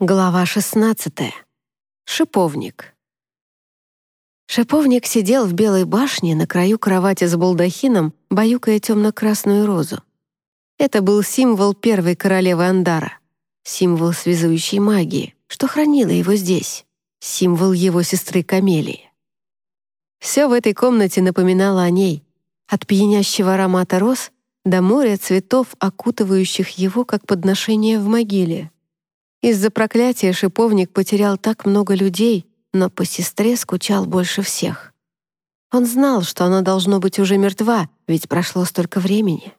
Глава 16. Шиповник. Шиповник сидел в белой башне на краю кровати с балдахином, баюкая темно-красную розу. Это был символ первой королевы Андара, символ связующей магии, что хранило его здесь, символ его сестры Камелии. Все в этой комнате напоминало о ней, от пьянящего аромата роз до моря цветов, окутывающих его как подношение в могиле — из-за проклятия шиповник потерял так много людей, но по сестре скучал больше всех. Он знал, что она должно быть уже мертва, ведь прошло столько времени.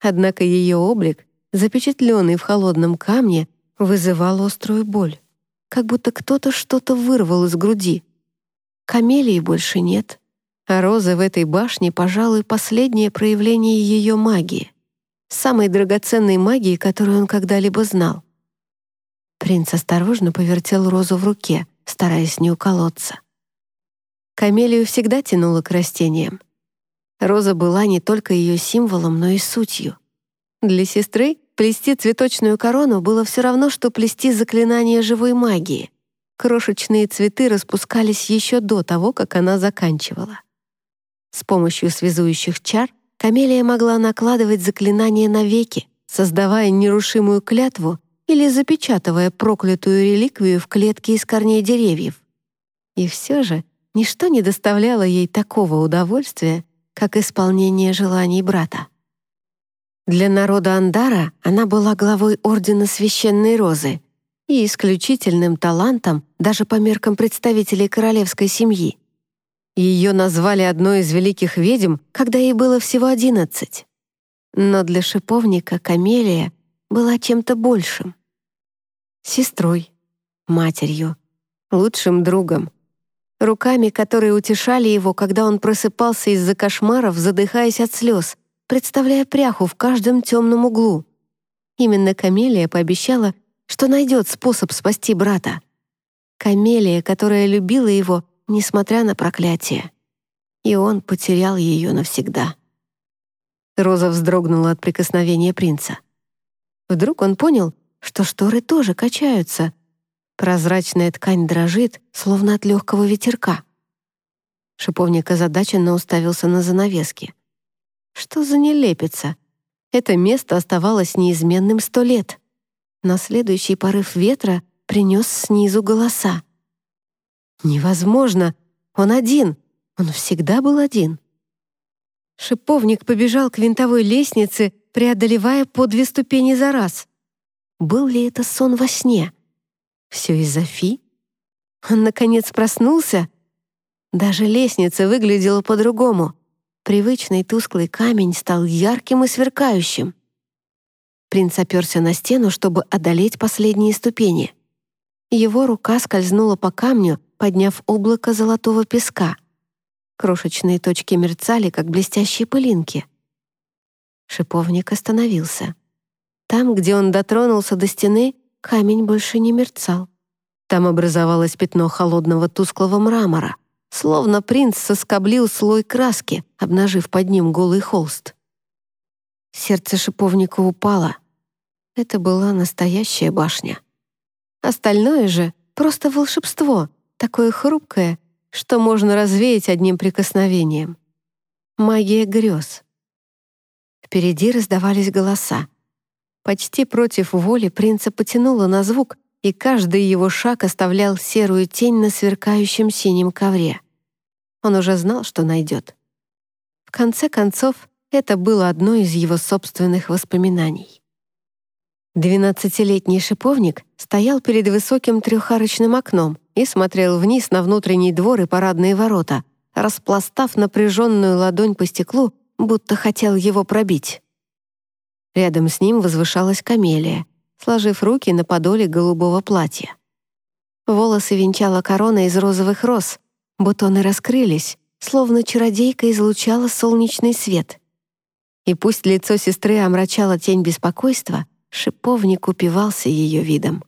Однако ее облик, запечатленный в холодном камне, вызывал острую боль, как будто кто-то что-то вырвал из груди. Камелии больше нет, а роза в этой башне, пожалуй, последнее проявление ее магии, самой драгоценной магии, которую он когда-либо знал. Принц осторожно повертел розу в руке, стараясь не уколоться. Камелию всегда тянуло к растениям. Роза была не только ее символом, но и сутью. Для сестры плести цветочную корону было все равно, что плести заклинание живой магии. Крошечные цветы распускались еще до того, как она заканчивала. С помощью связующих чар Камелия могла накладывать заклинания навеки, создавая нерушимую клятву или запечатывая проклятую реликвию в клетке из корней деревьев. И все же ничто не доставляло ей такого удовольствия, как исполнение желаний брата. Для народа Андара она была главой Ордена Священной Розы и исключительным талантом даже по меркам представителей королевской семьи. Ее назвали одной из великих ведьм, когда ей было всего одиннадцать. Но для шиповника Камелия была чем-то большим. Сестрой, матерью, лучшим другом, руками, которые утешали его, когда он просыпался из-за кошмаров, задыхаясь от слез, представляя пряху в каждом темном углу. Именно Камелия пообещала, что найдет способ спасти брата. Камелия, которая любила его, несмотря на проклятие. И он потерял ее навсегда. Роза вздрогнула от прикосновения принца. Вдруг он понял, что шторы тоже качаются. Прозрачная ткань дрожит, словно от легкого ветерка. Шиповник озадаченно уставился на занавески. Что за нелепица? Это место оставалось неизменным сто лет. На следующий порыв ветра принес снизу голоса. «Невозможно! Он один! Он всегда был один!» Шиповник побежал к винтовой лестнице, преодолевая по две ступени за раз. Был ли это сон во сне? Все из-за Фи? Он, наконец, проснулся? Даже лестница выглядела по-другому. Привычный тусклый камень стал ярким и сверкающим. Принц оперся на стену, чтобы одолеть последние ступени. Его рука скользнула по камню, подняв облако золотого песка. Крошечные точки мерцали, как блестящие пылинки — Шиповник остановился. Там, где он дотронулся до стены, камень больше не мерцал. Там образовалось пятно холодного тусклого мрамора, словно принц соскоблил слой краски, обнажив под ним голый холст. Сердце шиповника упало. Это была настоящая башня. Остальное же — просто волшебство, такое хрупкое, что можно развеять одним прикосновением. Магия грез. Впереди раздавались голоса. Почти против воли принца потянуло на звук, и каждый его шаг оставлял серую тень на сверкающем синем ковре. Он уже знал, что найдет. В конце концов, это было одно из его собственных воспоминаний. Двенадцатилетний шиповник стоял перед высоким трехарочным окном и смотрел вниз на внутренний двор и парадные ворота, распластав напряженную ладонь по стеклу будто хотел его пробить. Рядом с ним возвышалась камелия, сложив руки на подоле голубого платья. Волосы венчала корона из розовых роз, бутоны раскрылись, словно чародейка излучала солнечный свет. И пусть лицо сестры омрачала тень беспокойства, шиповник упивался ее видом.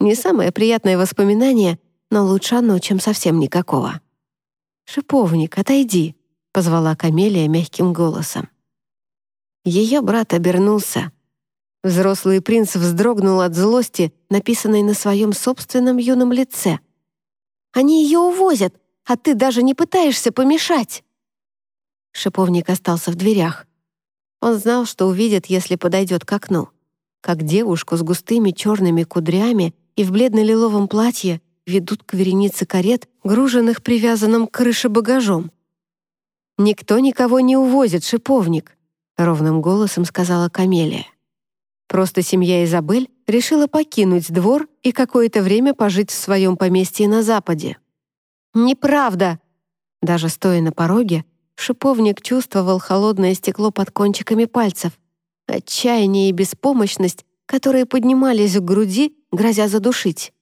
Не самое приятное воспоминание, но лучше оно, чем совсем никакого. «Шиповник, отойди», позвала Камелия мягким голосом. Ее брат обернулся. Взрослый принц вздрогнул от злости, написанной на своем собственном юном лице. «Они ее увозят, а ты даже не пытаешься помешать!» Шиповник остался в дверях. Он знал, что увидит, если подойдет к окну. Как девушку с густыми черными кудрями и в бледно-лиловом платье ведут к веренице карет, груженных привязанным к крыше багажом. «Никто никого не увозит, шиповник», — ровным голосом сказала Камелия. Просто семья Изабель решила покинуть двор и какое-то время пожить в своем поместье на западе. «Неправда!» Даже стоя на пороге, шиповник чувствовал холодное стекло под кончиками пальцев, отчаяние и беспомощность, которые поднимались в груди, грозя задушить.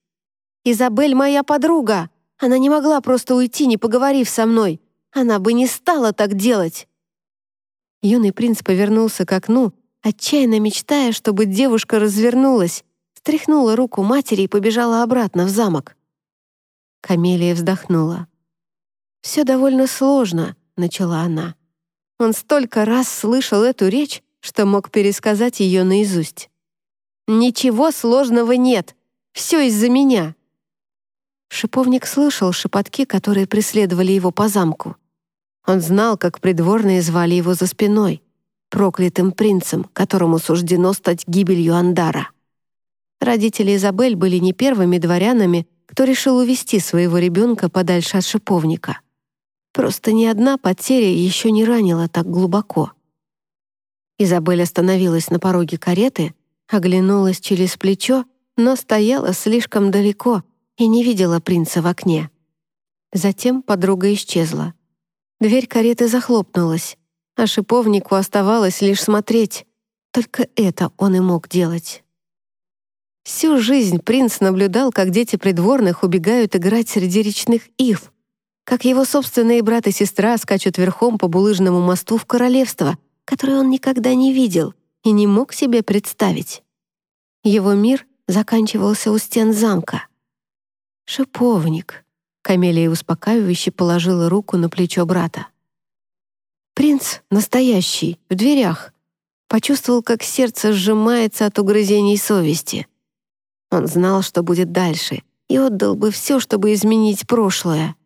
«Изабель моя подруга! Она не могла просто уйти, не поговорив со мной. Она бы не стала так делать!» Юный принц повернулся к окну отчаянно мечтая, чтобы девушка развернулась, стряхнула руку матери и побежала обратно в замок. Камелия вздохнула. «Все довольно сложно», — начала она. Он столько раз слышал эту речь, что мог пересказать ее наизусть. «Ничего сложного нет. Все из-за меня». Шиповник слышал шепотки, которые преследовали его по замку. Он знал, как придворные звали его за спиной проклятым принцем, которому суждено стать гибелью Андара. Родители Изабель были не первыми дворянами, кто решил увести своего ребенка подальше от шиповника. Просто ни одна потеря еще не ранила так глубоко. Изабель остановилась на пороге кареты, оглянулась через плечо, но стояла слишком далеко и не видела принца в окне. Затем подруга исчезла. Дверь кареты захлопнулась а шиповнику оставалось лишь смотреть. Только это он и мог делать. Всю жизнь принц наблюдал, как дети придворных убегают играть среди речных ив, как его собственные брат и сестра скачут верхом по булыжному мосту в королевство, которое он никогда не видел и не мог себе представить. Его мир заканчивался у стен замка. «Шиповник», — Камелия успокаивающе положила руку на плечо брата. Принц настоящий, в дверях. Почувствовал, как сердце сжимается от угрызений совести. Он знал, что будет дальше, и отдал бы все, чтобы изменить прошлое.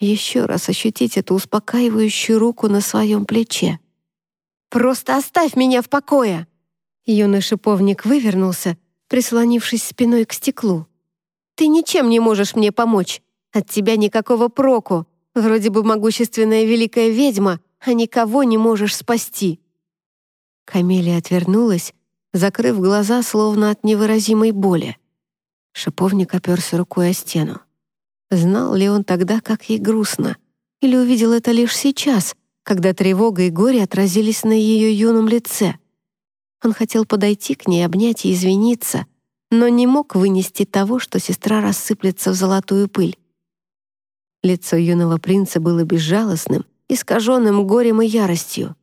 Еще раз ощутить эту успокаивающую руку на своем плече. «Просто оставь меня в покое!» Юный шиповник вывернулся, прислонившись спиной к стеклу. «Ты ничем не можешь мне помочь. От тебя никакого проку. Вроде бы могущественная великая ведьма, а никого не можешь спасти». Камелия отвернулась, закрыв глаза, словно от невыразимой боли. Шиповник оперся рукой о стену. Знал ли он тогда, как ей грустно? Или увидел это лишь сейчас, когда тревога и горе отразились на ее юном лице? Он хотел подойти к ней, обнять и извиниться, но не мог вынести того, что сестра рассыплется в золотую пыль. Лицо юного принца было безжалостным, искаженным горем и яростью.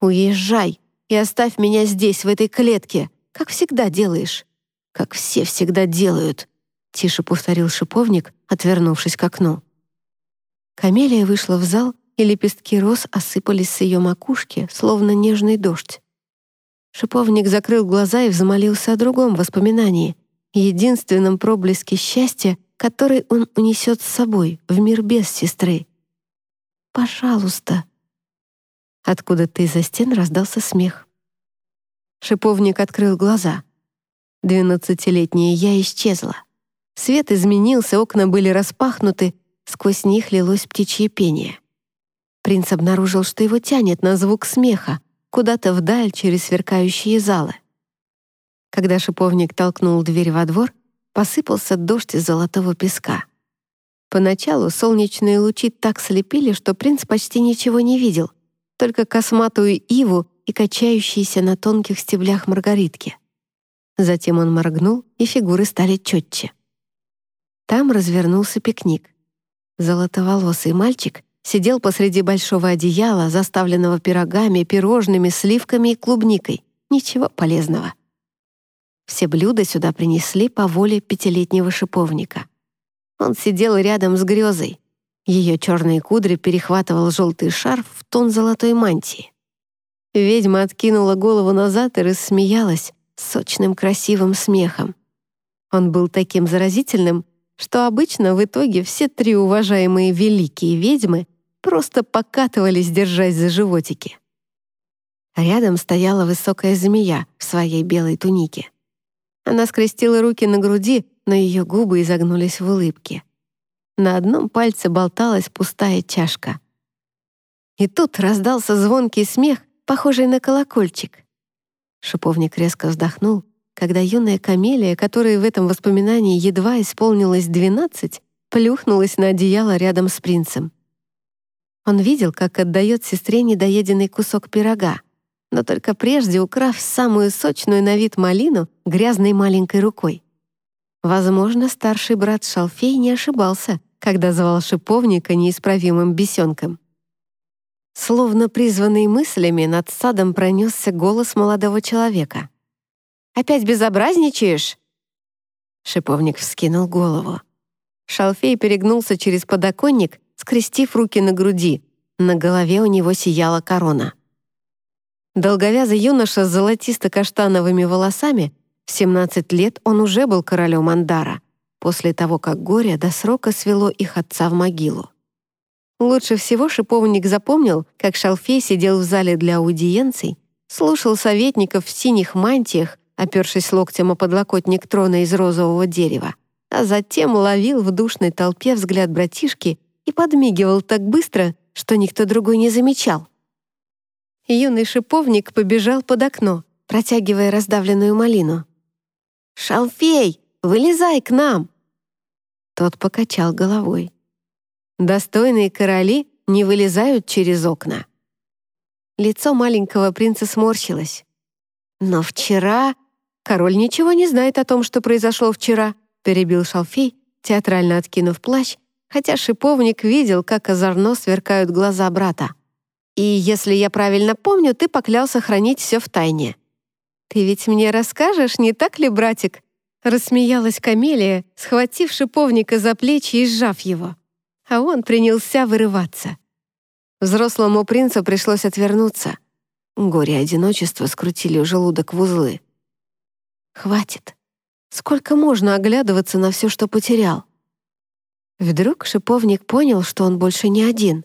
«Уезжай и оставь меня здесь, в этой клетке, как всегда делаешь, как все всегда делают», — тише повторил шиповник, отвернувшись к окну. Камелия вышла в зал, и лепестки роз осыпались с ее макушки, словно нежный дождь. Шиповник закрыл глаза и взмолился о другом воспоминании, единственном проблеске счастья, который он унесет с собой в мир без сестры. Пожалуйста!» Откуда-то из-за стен раздался смех. Шиповник открыл глаза. Двенадцатилетняя я исчезла. Свет изменился, окна были распахнуты, сквозь них лилось птичье пение. Принц обнаружил, что его тянет на звук смеха, куда-то вдаль через сверкающие залы. Когда шиповник толкнул дверь во двор, посыпался дождь из золотого песка. Поначалу солнечные лучи так слепили, что принц почти ничего не видел, только косматую иву и качающиеся на тонких стеблях маргаритки. Затем он моргнул, и фигуры стали четче. Там развернулся пикник. Золотоволосый мальчик сидел посреди большого одеяла, заставленного пирогами, пирожными, сливками и клубникой. Ничего полезного. Все блюда сюда принесли по воле пятилетнего шиповника. Он сидел рядом с грезой. Ее черные кудри перехватывал желтый шарф в тон золотой мантии. Ведьма откинула голову назад и рассмеялась, сочным красивым смехом. Он был таким заразительным, что обычно в итоге все три уважаемые великие ведьмы просто покатывались, держась за животики. Рядом стояла высокая змея в своей белой тунике. Она скрестила руки на груди, но ее губы изогнулись в улыбке. На одном пальце болталась пустая чашка. И тут раздался звонкий смех, похожий на колокольчик. Шиповник резко вздохнул, когда юная камелия, которой в этом воспоминании едва исполнилось двенадцать, плюхнулась на одеяло рядом с принцем. Он видел, как отдает сестре недоеденный кусок пирога, но только прежде украв самую сочную на вид малину грязной маленькой рукой. Возможно, старший брат Шалфей не ошибался, когда звал шиповника неисправимым бесенком. Словно призванный мыслями, над садом пронесся голос молодого человека. «Опять безобразничаешь?» Шиповник вскинул голову. Шалфей перегнулся через подоконник, скрестив руки на груди. На голове у него сияла корона. Долговязый юноша с золотисто-каштановыми волосами, в 17 лет он уже был королем Андара, после того, как горе до срока свело их отца в могилу. Лучше всего шиповник запомнил, как Шалфей сидел в зале для аудиенций, слушал советников в синих мантиях, опершись локтем о подлокотник трона из розового дерева, а затем ловил в душной толпе взгляд братишки и подмигивал так быстро, что никто другой не замечал. Юный шиповник побежал под окно, протягивая раздавленную малину. «Шалфей, вылезай к нам!» Тот покачал головой. Достойные короли не вылезают через окна. Лицо маленького принца сморщилось. Но вчера... Король ничего не знает о том, что произошло вчера, перебил Шалфей, театрально откинув плащ, хотя шиповник видел, как озорно сверкают глаза брата. «И если я правильно помню, ты поклялся хранить все в тайне». «Ты ведь мне расскажешь, не так ли, братик?» Рассмеялась Камелия, схватив шиповника за плечи и сжав его а он принялся вырываться. Взрослому принцу пришлось отвернуться. Горе и одиночество скрутили желудок в узлы. «Хватит. Сколько можно оглядываться на все, что потерял?» Вдруг шиповник понял, что он больше не один.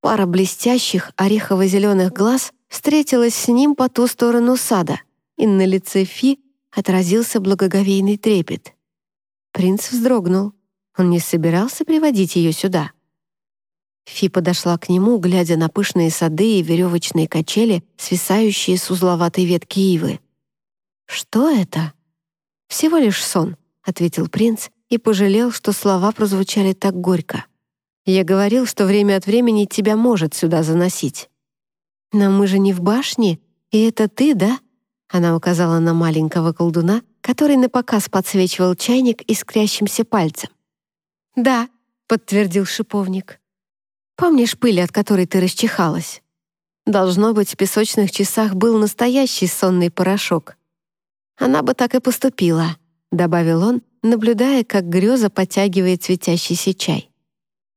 Пара блестящих орехово-зеленых глаз встретилась с ним по ту сторону сада, и на лице Фи отразился благоговейный трепет. Принц вздрогнул. Он не собирался приводить ее сюда. Фи подошла к нему, глядя на пышные сады и веревочные качели, свисающие с узловатой ветки ивы. «Что это?» «Всего лишь сон», — ответил принц и пожалел, что слова прозвучали так горько. «Я говорил, что время от времени тебя может сюда заносить». «Но мы же не в башне, и это ты, да?» Она указала на маленького колдуна, который напоказ подсвечивал чайник искрящимся пальцем. «Да», — подтвердил шиповник. «Помнишь пыль, от которой ты расчихалась? Должно быть, в песочных часах был настоящий сонный порошок. Она бы так и поступила», — добавил он, наблюдая, как греза подтягивает светящийся чай.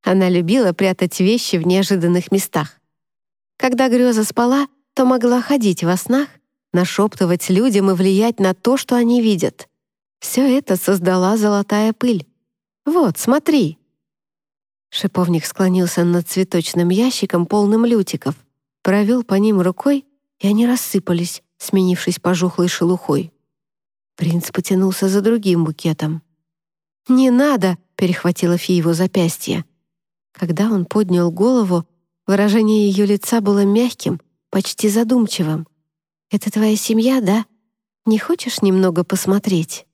Она любила прятать вещи в неожиданных местах. Когда греза спала, то могла ходить во снах, нашептывать людям и влиять на то, что они видят. Все это создала золотая пыль. «Вот, смотри!» Шиповник склонился над цветочным ящиком, полным лютиков, провел по ним рукой, и они рассыпались, сменившись пожухлой шелухой. Принц потянулся за другим букетом. «Не надо!» — перехватила Фи его запястье. Когда он поднял голову, выражение ее лица было мягким, почти задумчивым. «Это твоя семья, да? Не хочешь немного посмотреть?»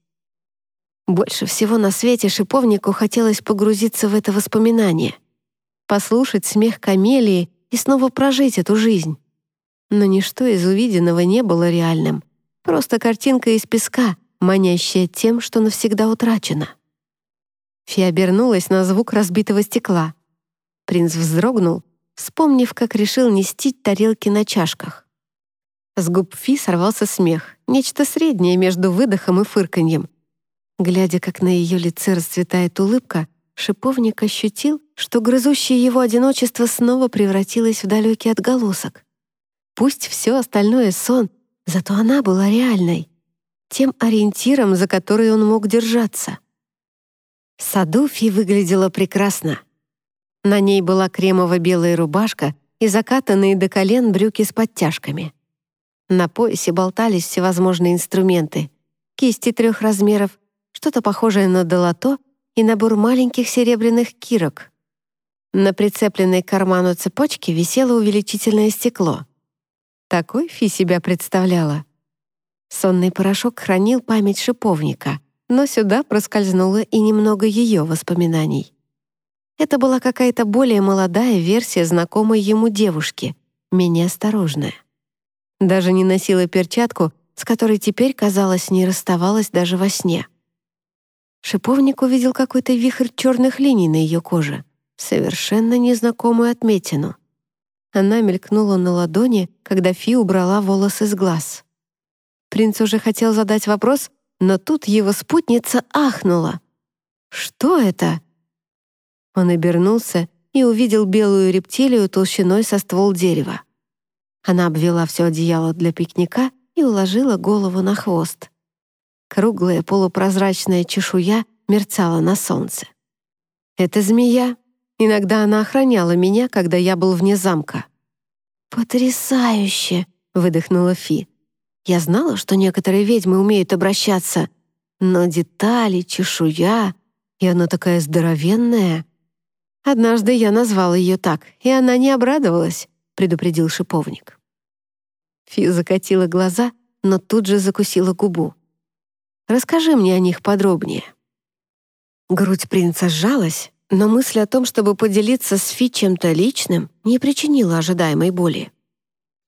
Больше всего на свете шиповнику хотелось погрузиться в это воспоминание, послушать смех камелии и снова прожить эту жизнь. Но ничто из увиденного не было реальным. Просто картинка из песка, манящая тем, что навсегда утрачено. Фи обернулась на звук разбитого стекла. Принц вздрогнул, вспомнив, как решил нести тарелки на чашках. С губ Фи сорвался смех, нечто среднее между выдохом и фырканьем. Глядя, как на ее лице расцветает улыбка, шиповник ощутил, что грызущее его одиночество снова превратилось в далекий отголосок. Пусть все остальное сон, зато она была реальной. тем ориентиром, за который он мог держаться. В саду Фи выглядела прекрасно. На ней была кремово-белая рубашка и закатанные до колен брюки с подтяжками. На поясе болтались всевозможные инструменты, кисти трех размеров, что-то похожее на долото и набор маленьких серебряных кирок. На прицепленной к карману цепочке висело увеличительное стекло. Такой Фи себя представляла. Сонный порошок хранил память шиповника, но сюда проскользнуло и немного ее воспоминаний. Это была какая-то более молодая версия знакомой ему девушки, менее осторожная. Даже не носила перчатку, с которой теперь, казалось, не расставалась даже во сне. Шиповник увидел какой-то вихрь черных линий на ее коже, совершенно незнакомую отметину. Она мелькнула на ладони, когда Фи убрала волосы с глаз. Принц уже хотел задать вопрос, но тут его спутница ахнула. «Что это?» Он обернулся и увидел белую рептилию толщиной со ствол дерева. Она обвела все одеяло для пикника и уложила голову на хвост. Круглая полупрозрачная чешуя мерцала на солнце. «Это змея. Иногда она охраняла меня, когда я был вне замка». «Потрясающе!» — выдохнула Фи. Я знала, что некоторые ведьмы умеют обращаться, но детали, чешуя, и она такая здоровенная. Однажды я назвал ее так, и она не обрадовалась, предупредил шиповник. Фи закатила глаза, но тут же закусила губу. «Расскажи мне о них подробнее». Грудь принца сжалась, но мысль о том, чтобы поделиться с Фи чем-то личным, не причинила ожидаемой боли.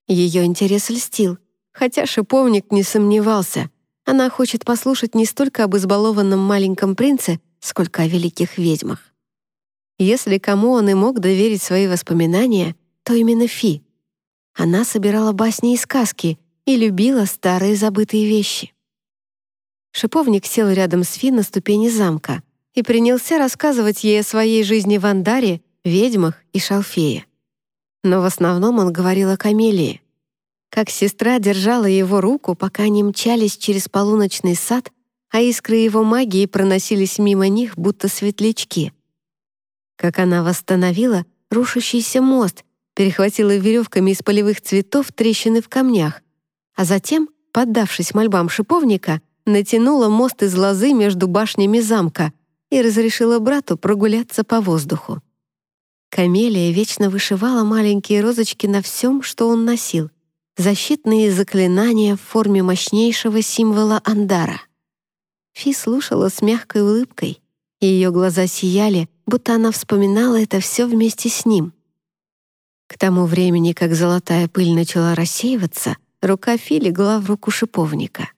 Ее интерес льстил, Хотя шиповник не сомневался, она хочет послушать не столько об избалованном маленьком принце, сколько о великих ведьмах. Если кому он и мог доверить свои воспоминания, то именно Фи. Она собирала басни и сказки и любила старые забытые вещи. Шиповник сел рядом с Фи на ступени замка и принялся рассказывать ей о своей жизни в Андаре, ведьмах и шалфее. Но в основном он говорил о камелии — как сестра держала его руку, пока они мчались через полуночный сад, а искры его магии проносились мимо них, будто светлячки. Как она восстановила рушащийся мост, перехватила веревками из полевых цветов трещины в камнях, а затем, поддавшись мольбам шиповника, натянула мост из лозы между башнями замка и разрешила брату прогуляться по воздуху. Камелия вечно вышивала маленькие розочки на всем, что он носил защитные заклинания в форме мощнейшего символа Андара. Фи слушала с мягкой улыбкой, и ее глаза сияли, будто она вспоминала это все вместе с ним. К тому времени, как золотая пыль начала рассеиваться, рука Фи легла в руку шиповника.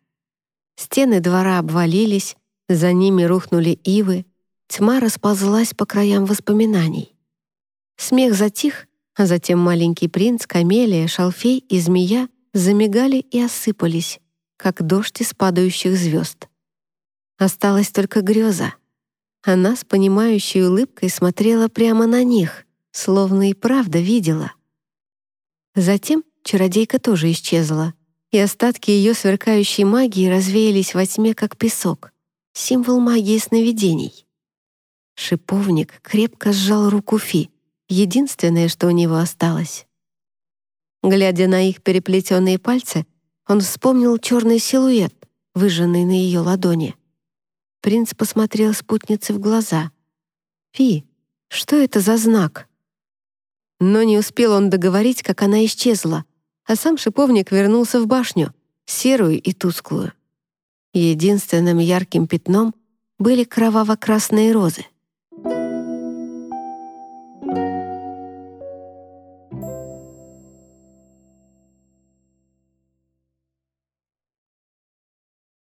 Стены двора обвалились, за ними рухнули ивы, тьма расползлась по краям воспоминаний. Смех затих, а затем маленький принц, камелия, шалфей и змея замигали и осыпались, как дождь из падающих звезд. Осталась только греза. Она с понимающей улыбкой смотрела прямо на них, словно и правда видела. Затем чародейка тоже исчезла, и остатки ее сверкающей магии развеялись во тьме, как песок, символ магии сновидений. Шиповник крепко сжал руку Фи — единственное, что у него осталось. Глядя на их переплетенные пальцы, он вспомнил черный силуэт, выжженный на ее ладони. Принц посмотрел спутнице в глаза. «Фи, что это за знак?» Но не успел он договорить, как она исчезла, а сам шиповник вернулся в башню, серую и тусклую. Единственным ярким пятном были кроваво-красные розы —